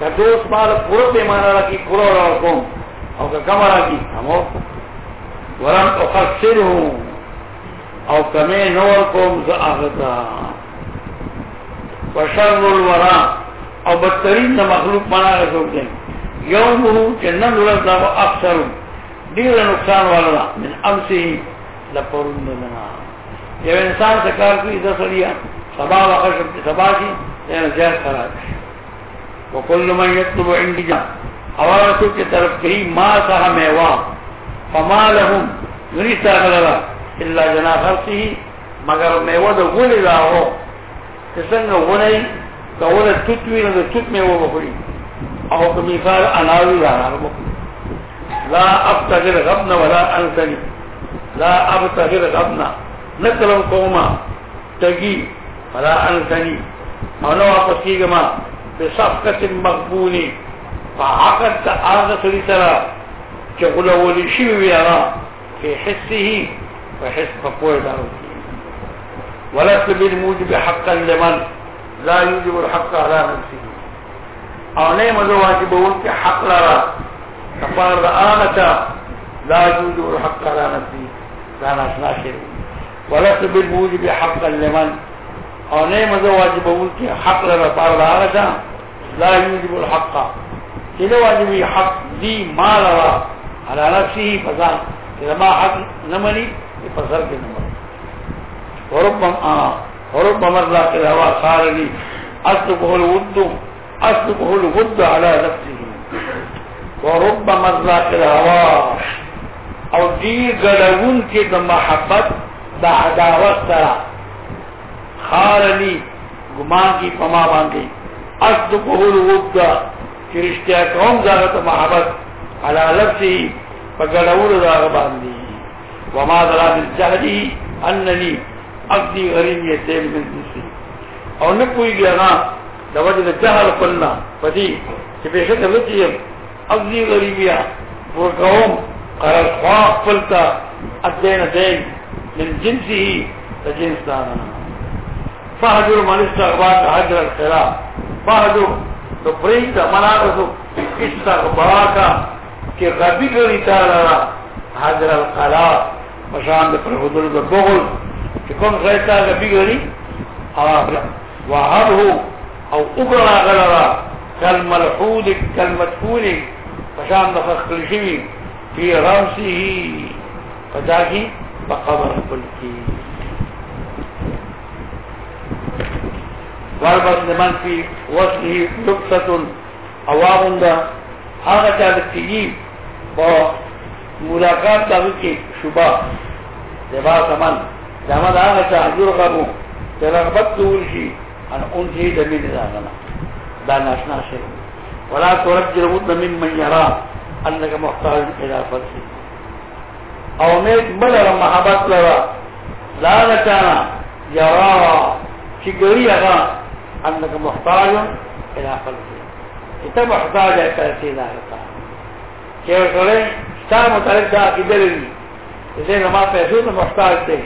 که دوست بار پورا پیمانا را کی پورا را کوم او که کم را کی همو ورم اخصر ہوں او کمی نور کوم زا آغتا وشر الورا او بدترین دا مخلوق منا رسول دیں یومو چنن رد دا اکثر دیر نقصان والا من امسی لپرون دنا یو انسان سکار کوئی دا سریا سبا وخشب سبا شی یا زیاد خراب شی وکل من یطلب عندی جا اوار رسول کے طرف کہی ما سہا میوا فما لهم نریس تاغلالا اللہ جناح حرسی ہی مگر میوا دا غلی دا ہو تسنگ غلی دا غلی تتوی نا دا تت میوا بخوری او کمیخار اناوی دا حرمو لا ابتغیر غبن ولا انسانی لا ابتغیر غبن نکلن قوما تگی ولا انسانی او نو اپس کیگا ما بصفقة مقبولة فعقد تآغ لترى سرا چه يرى في حسه وحس فقوی دارو ولست بالموجب حقا لمن لا يوجب الحق على نفسه او نیم ازو واجبون که حق لرى نفار رآنتا لا يوجب الحق على نفسه لا ناسنا شروع ولست بالموجب حقا لمن او نیم ازو واجبون که حق لرى فار رآنتا لا يوجب الحق إذا واجب حق دي مال را على نفسه فزان چې ما حق نمني مني په سر وربما آه وربما الله کې هوا صار لي اصله الود اصله الود على نفسه وربما الله کې هوا او دي ګړون کې د محبت د عداوت سره خارلی گمان کی پما باندې اصد قبول وقت چی رشتیا کون محبت علا لفظی فگڑول داغ باندی وما ذرا بالجہدی اننی اقدی غریب یتیم بالجسی او نکوئی گیا نا دوجد قلنا فتی چی پیشت لطیم اقدی غریبیا ورقوم قرار خواق پلتا ادین دین من جنسی تجنس دانا فحجر من استغبات حجر الخلاف بہجو تو پریتا مناغذو استغباقا کہ غبی گری تارا حضر القلاء مشان دے پر حضر دے بغل کہ کم سایتا غبی گری آبلا وحبو او اگرا غلرا کالملحود کالمدفون مشان دے فخلشوی فی رمسی فتاکی بقبر قلتی والبس لمن في وصله لبسة اواغن دا هاگا چالتیی با ملاقات داگو کی شبا لباس من دامد آگا چا حضور غبو ترغبت دولشی ان انسی دمید داغنا دا ناشنا شئ ولا ترجل ود ممن يرى انك محتاج الى فرسه او نیت بلر محبت لرا لا نچانا یرا چگری اغا انك محتاج الى خلقه انت محتاج الى خلقه الى خلقه کہ اور ستا مطالب تھا کہ دل لی اسے نما پیسو تو محتاج دے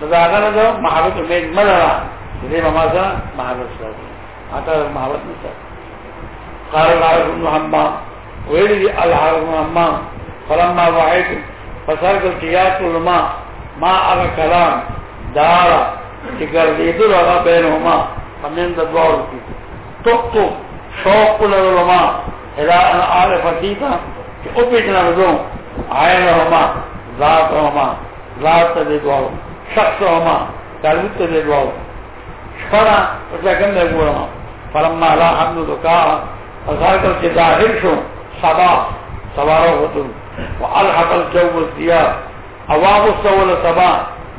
سزا آگانا دو محبت امید مدعا اسے مما سا محبت سرا دے آتا دو محبت نسا قال الحرق بن حمام ویلی دی بن حمام فلما وحیت فسرق القياس علماء ما أرى كلام دارا تقرد يدور على بينهما ہم نے اندر دعا رکھی شوق کو لگا لما ادا آر فتی کا کہ اوپی رضو آئے لما ذات رما ذات تے دعا شخص رما تعلیت تے دعا شفرا رجاگن دے گورا فرما لا حمد دو کا کے ظاہر شو سبا سوارو ہوتو و الجو والدیار اواب السول سبا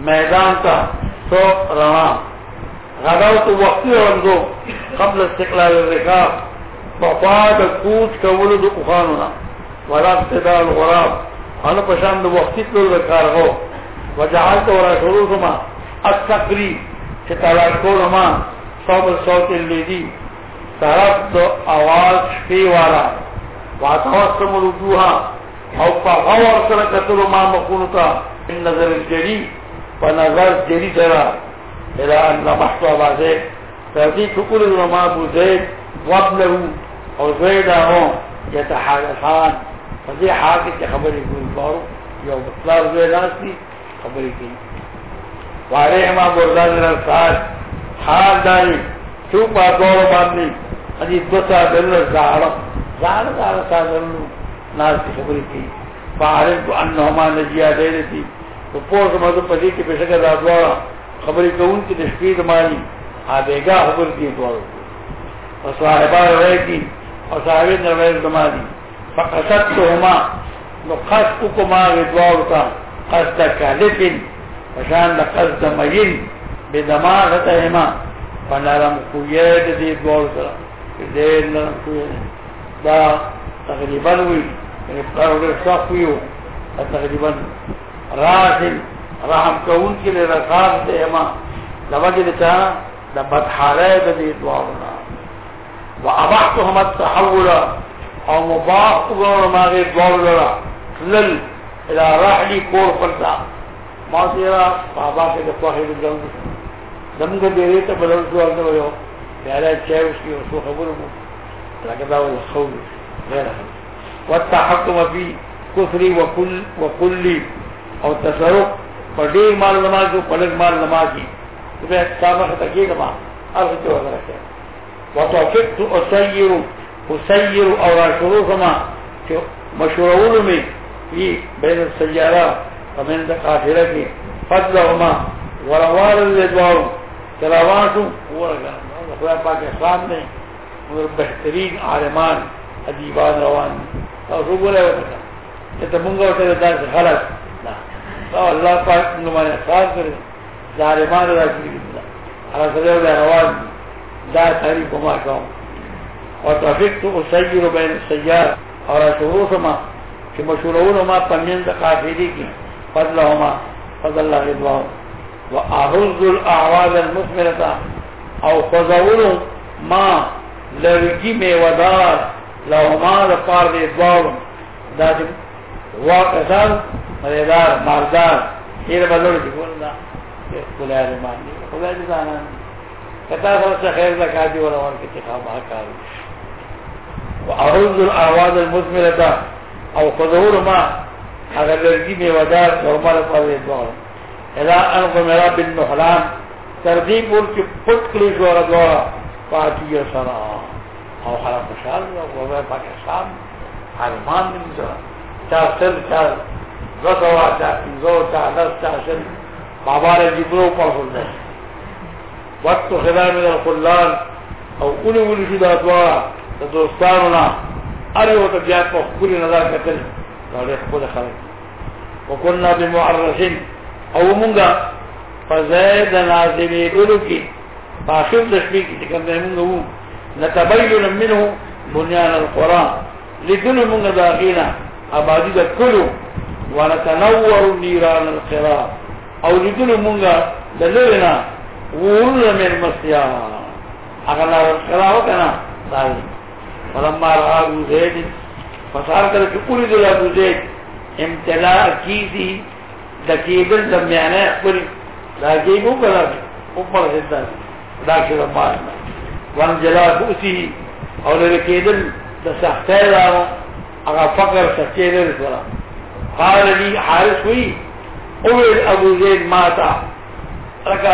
میدان تا سوق رما غدوت وقتی ورزو قبل استقلال الرکاب مفاد کوت کولو دو اخانونا ولا اقتدار الغراب انا پشان دو وقتی تلو دکارغو وجعلت ورا شروعما التقريب چې تلاش کولو ما صوب الصوت الذي طرف دو آواز شپی والا واتوسم الوجوها او په غور سره کتلو ما مخونو ته نظر الجری په نظر جری سره الى ان لمحت وابازيك ففي كل الرماء ابو زيد وابنه او زيدا هم يتحالفان ففي حاكة خبري كل بارو يوم اطلال زيد ناسي خبري وعليه ما بردان الانسان حال داري شوفا دور بابني هذه بسا بلل زعرم زعرم زعرم زعرم ناسي خبري كي فعلمت انهما نجيا ديرتي تو پوز مدو پدی کی پیشکر دادوارا خبرې کوون کې د شپې د مالی آبېګا خبر دي دوارو او صاحبان رای دي او صاحبین رای د تو فقصدتهما نو قصد وکما دوارو ته قصد کالفین فشان د قصد مجن بدماغتهما فنرم کویه د دې دوارو سره دې نرم کویه دا تقریبا وی یعنی پر ورځ صاف یو تقریبا راځي رحم کون کې له رقاب دې ما لوجه دتا د بدحاله د دې دعاونه وابحتهم التحول او مباح وګور ما دې دعاونه لل الى رحلي کور پرتا ما سيرا بابا کې د په هېږي زمګ دې ته بدل شو نو یو پیاله چایو شي او خبرو مو لکه دا ول خوف والتحكم في كفري وكل وكل او تصرف پر ڈیر مال نماز ہو پلک مال نماز ہی تمہیں سامنا خطا کی نماز عرض جو حضر رکھے وطوفکت اسیر اسیر اور شروع کما کہ مشورول میں یہ بین السیارہ ومن دا قافرہ کی فضل ہما وروار اللہ دوار تلاوان تو وہ رکھا خدا پاک اسلام میں مگر بہترین عالمان عجیبان روان اور رو بولے ہوتا تھا کہ تمہنگا ہوتا ہے دار سے خلق او الله پاک موږ باندې خاص کړی ظالمان راځي هغه سره یو روان دا تاری کوما کوم او توفیق تو اسیر بین السیار او رشورو سما چې مشورون ما پمیند قافلی کی فضلهما فضل الله رضوان و احرز الاعوال المثمرتا او خضور ما لرگی میودار لهما دا پار دی دوارم دا دی واقع مریدار ماردار ایر بلور جکول دا ایر کلی علمان دیگر خدای جزانا کتا سرسا خیر دا کادی ورمان کتی خواب آکارو و احرز دل آواز المزمیر دا او خضور ما اگر لرگی میوادار نورمال پاوی دوارا ایلا انکو میرا بن محلان تردیم بول چی پت کلیش وارا دوارا پاکی سرا او حرام شاید و او حرام شاید حرمان دیگر چار سر چار زسوا تا زوتا نستا شل بابار جبرو پر سنن وقت خدا من القلان او اولی اولی شدا دوارا دوستانونا اریو تا پا کتل خلق وکننا او منگا نازمی اولو کی فاخر دشمی کی تکم دیمونگا وو نتبیلن منه بنیان القرآن لکنو منگا داخینا آبادی دا کلو ونتنور نیران القرا او لیدل مونږه د لرینا ورونه مې مسیا هغه لار القرا وکنه دای فلما را ابو زید فصار کړه چې پوری د ابو زید امتلاء کیږي د کېبل د میانه خپل دا کېبو کړه او پر حصہ دا چې ربان وان جلا کوسی او لري کېدل د سختۍ راو هغه فقر سچې لري قال لي حارس وي قول ابو زيد ماتا لك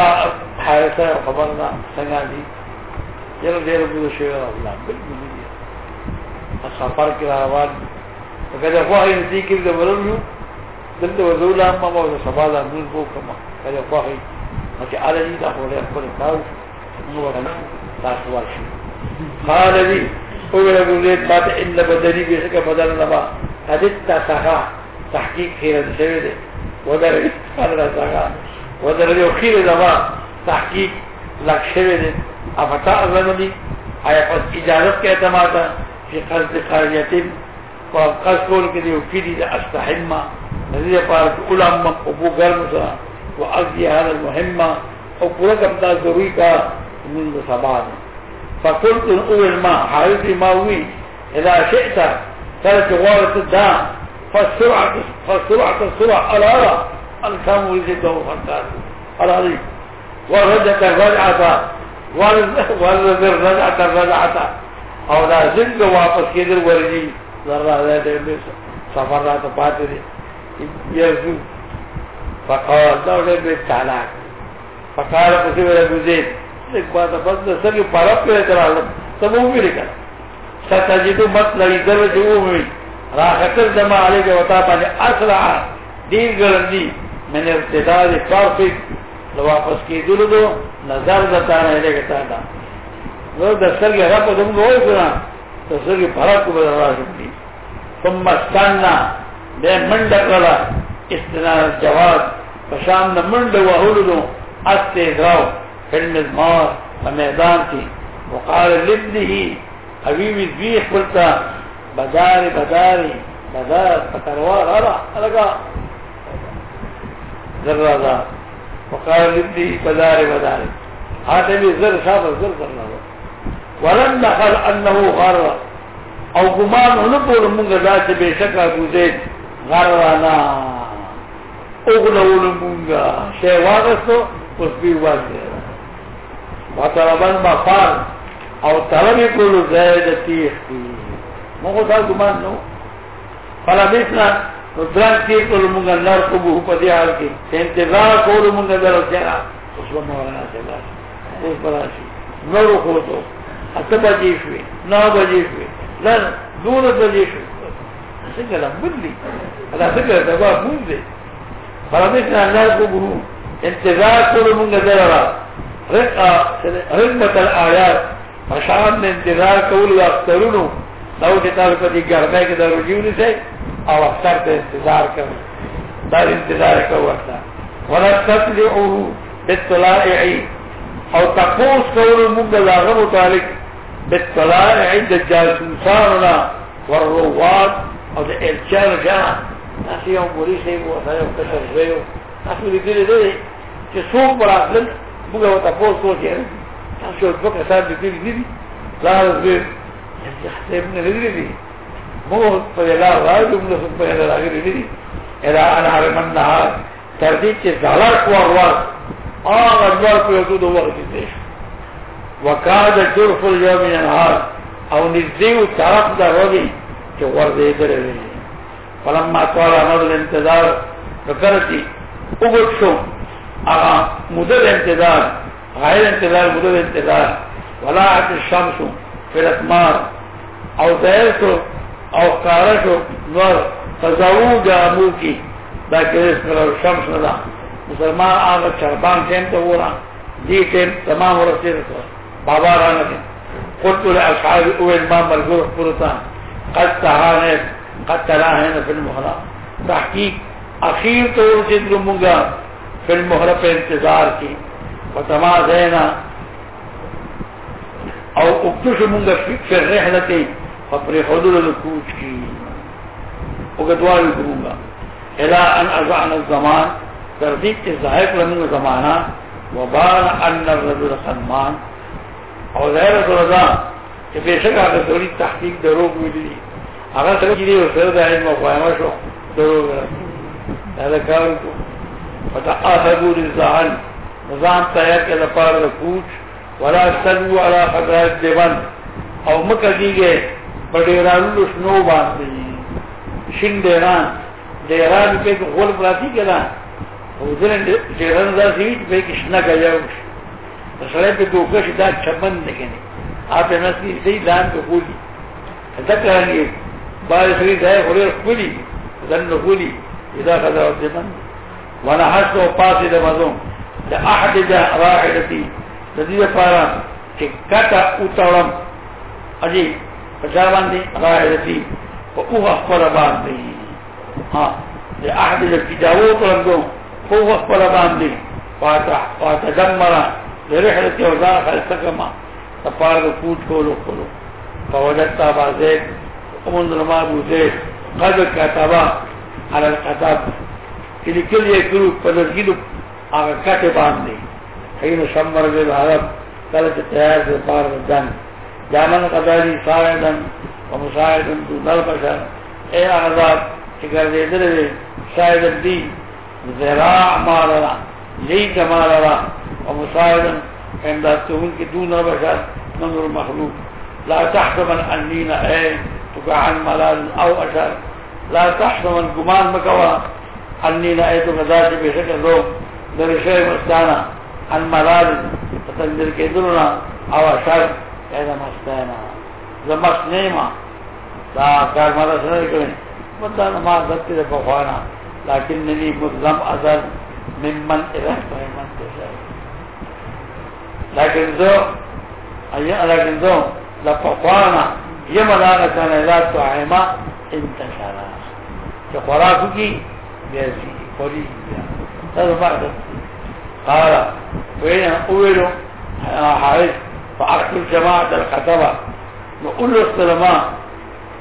حارسه خبرنا څنګه دي یو ډیر بده شوی الله بالکل السفر سفر کې روان کله خو هي ذکر د ورلو دلته اما ما سبا د نور کو کما کله خو هي چې اړ دي دا وړه خپل کار نو تاسو ورشي قال لي قول ابو زيد مات ان بدني بيسك بدل نبا حدثت صحا تحقیق خیرن شوی دی ودر الله تعالی ودرې یو خیر زما تحقیق لک شوی دی افتا اذن دی آیا پس اجازت کې اعتماد فی قصد قاریتین او قصد کول کې یو کلی د استحمه نزیه پار علماء او أمم بو ګرم سره واقضي هذا المهمه او پورا دا ضروری کا من سبا فقلت اول ما حالتي ما وی اذا شئتا ترك غورت الدام فالسرعة فالسرعة السرعة الهرى الكام وجده على الهري والرجعة الرجعة والذر رجعة الرجعة او لا زنگ واپس کېدل ورځي ذره لا دې سفر را ته پاتې فقال دا دې تعالی فقال قصي ولا بزيد لیک با ته بس سره فرق کې تراله ته مو ویل کړه ستاجي ته را خطر دما علیک وتا باندې اصلع دیر ګلندی من ارتداد فارفق لو واپس کیدلو دو نظر دتا نه لګی تا دا نو د سرګ را په دم وای کړه د سرګ فرق کو بدل راځي ثم استنى به منډه کړه استنار جواب پشان د منډه وهلو استغراو فلم المار په میدان کې وقال لابنه حبيبي ذي خپلتا بازار بازار بازار پکروار آرا الگا ذر رازا وقال لبنی بازار بازار آدمی ذر شابر ذر کرنا ولن نخل انه غر او گمان هنبور منگ ذات بیشکا گوزید غرانا اغلول منگا شیع واغستو اس بیوان دیرا وطلبان مفار او طلبی کلو زید تیخ تیخ مغو دا گمان نو فلا بیتنا دران تیر کلو منگا نار کبو حوپا دی حال کی سینتظار کولو منگا در جنا اس با مولانا سینتظار اس برا شو نارو خوتو اتا با جیشوی نا با جیشوی لان دون با جیشوی سنگل ام بلی انا سنگل دبا مون دی فلا بیتنا نار کبو حوپا انتظار کولو منگا در را رقا رقمت الاریات فشان انتظار کولو اخترونو دو چې تاسو په دې ګرځي کې دروځي ونیسي او اختر ته انتظار کوي دا انتظار کوي وخت ولا تطلعوا بالطلائع او تقوس کول موږ لاغه متعلق بالطلائع عند الجاسوسان والرواد او د الچرجا تاسو یو ګوري شی وو تاسو کته زویو تاسو دې دې دې چې څوک براتل موږ وتا پوسو کې تاسو په کسان دې دې دې لا ابن لري دي مو په لا راځو موږ په لا راغلي دي الا انا حرمن نهار تر دې چې زالر کو ور هغه ور په یوه دوه ورته دي وکاد جرف اليوم نهار او نزيو طرف دا وږي چې ور دې درې فلما طال امر الانتظار فكرتي وګت شو هغه مدد انتظار غیر انتظار مدد انتظار ولا الشمس في الاثمار او ظاهر شو او کار شو نور فزاو جامو کی دا کریس کلو شمس ندا مسلمان آغا چربان تیم تا ورا دی تیم تمام رسید تا بابا رانا تیم قلت لأصحاب اویل ما ملگور قلتا قد تحانیت قد تلاحینا فی المحرا تحقیق اخیر تو رسید لمنگا فی المحرا پہ انتظار کی و تمام اینا او اکتش منگا فی الرحلتی اپنے حضر کوچ کی اگتوار کروں گا الا ان ازان الزمان تردید کے ظاہر کرنے کا زمانہ وبان ان رض الرحمان اور ظاہر رضا کہ بے شک آپ تھوڑی تحقیق دروگ ملی اگر سب کی سر دہائی میں خواہم شو دروگ رکھوں کو پتہ آسبو رضان نظام تیار کے لپار رکوچ ولا سلو على حضرات دیوان او مکہ دی گئے بډیرانو شنو باندې شین ډیران ډیران کې غول پراتی کړه او ځین ډیران راځي په کې شنه کایو سره په دوکه شي دا چمن نه کني اپ نه سي سي ځان ته کولی دا کړی بار سری ځای خوري کولی ځن نه کولی اذا غدا وتمن وانا حسو پاسې د مزوم د احد جا راحلتي د دې لپاره چې کټه اوتړم اږي فجاوان دي غایرتی او هغه خپل دي ها دي احد الفداو ترنګو هو خپل باندې دي فاتدمر لرحلة وزارة خلصكما تفارد فوت كولو كولو فوجدتا با زید ومن ما ابو زید قد كتبا على القتاب کلی کلی کرو پدرگیلو آغا كتبان دي حين شمر بالعرب کلت تیار سے پارد جانب جامن ساعدن ساعدن و و مساعدن مساعدن تو تو نل بشر بشر اے اے اے چکر دے دے دی زراع امداد تون کی دو مخلوق لا لا ملال او اشر گمان مکوا شکر مستانا ان ملال گاجر کے دلنا او اشر کہنا مستا ہے نا زمس نیما دا کار مالا سنے کریں مطلع أن دکتی دے بخوانا لیکن نلی مظلم ازل ممن زو ایا زو یم لا انتشارا کہ خوراکو کی بیزی خوری بیا تا دو مقدر قارا وینا فاقل جماعت القطبه نو اولس علماء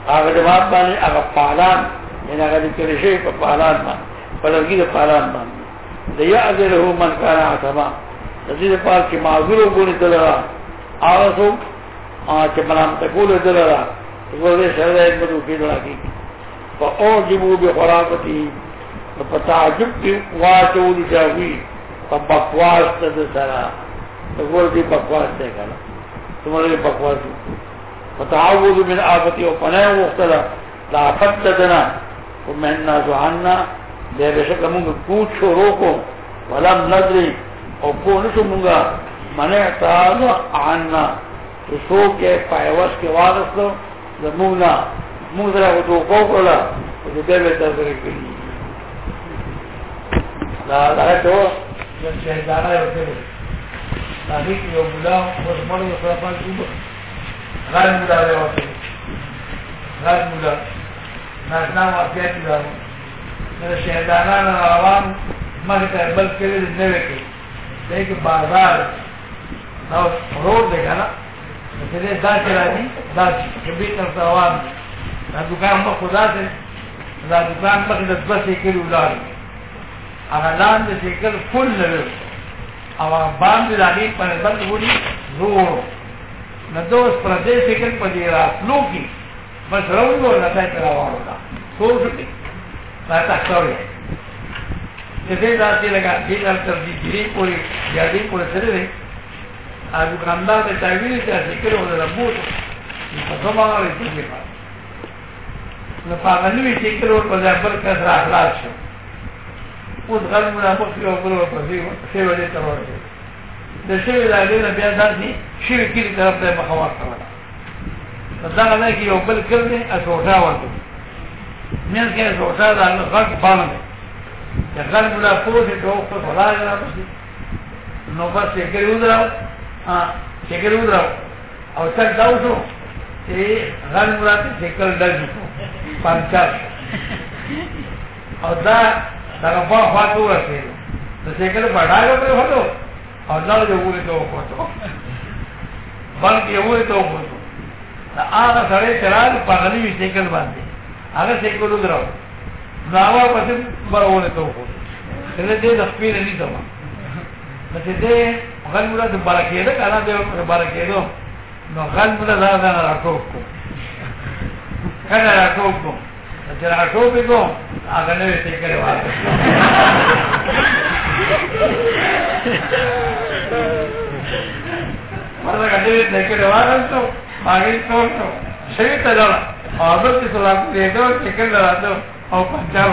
هغه جماعت باندې هغه فعلان من هغه د کرشي په فعلان باندې فلرګي د فعلان باندې د یعذره من کان عتما د دې په چې معذور وګڼي دلرا هغه څو چې ملام ته کول دلرا ورته سره یې په دوی دلراږي فاوجبوا بخرافته فتعجب واچو لجاوی فبقواست دسرا تقول دی بقواس دے گا تمہارا دی بقواس دے من آفتی و پنائی مختلا لا فتت دنا و مہننا زعاننا بے بشک مونگا کوچ روکو ولم ندری او پونسو مونگا من اعتانو عاننا تو سوکے کے وارس دو زمونگا مونگزرہ و دو قوکولا و دو بے بیتا ذرکلی لا لا تو جس ہے هغه کې یو بلا ورمنو په خپل وبو غار مولا راوته غار مولا ناشنا واقعیا دی دا شهدانان روان مخ ته بل کړي د نوې کې دغه بازار دا روډ دی کنه چې دې دا چې راځي دا چې به تر روان دا دکان مخ خدا ته دا دکان مخ د بسې کې ولاري هغه لاندې چې کل فل لري او باندې دغه پر بند وړي زور نه دوس پر دې فکر په دې راتلو کې بس روانو نه ځای پر راوړو دا ټول شي دا تاسو لري چې دې ځاتې لګا دې نن تر دې ګری پورې یا دې پورې سره دې ا دکاندار دې ځای ویل چې فکر ولا ربوت په کومه باندې دې نه پاتې نه پاغلوي چې کله په ځای پر کس راخلاص شو اوس غل منافق یو بل په دې شی ولې تر ورته د شی ولې نه بیا ځي شی کلی طرف ته مخاور کړل دا نه کې یو بل کړل اسوټا ورته مېز کې اسوټا دا نه غټ باندې د غل منافق دې ته په ولاړ راځي نو بس یې کړی ودراو ها یې کړی ودراو او تک دا وځو چې غل منافق دې کړل دځو پانچا او دا دغه په خوا ته ورسېد نو سیکل په ډاګه پرې وته او ځل یې وره ته وخته بلکې یې وره ته وخته دا هغه سره چرال په غلي سیکل باندې هغه سیکل درو نو هغه پسې برونه ته وخته دې دې د خپل نه ته ما چې دې غل مولا د برکې ده کنه دې برکې ده نو غل مولا دا راټوک کو کنه راټوک کو چې راټو به کوم هغه نه وي کېږي واپس مردا کډې نه کېږي واپس هغه ټول ټول شي ته دا هغه چې سلام دې دا چې کله راځو او پچاو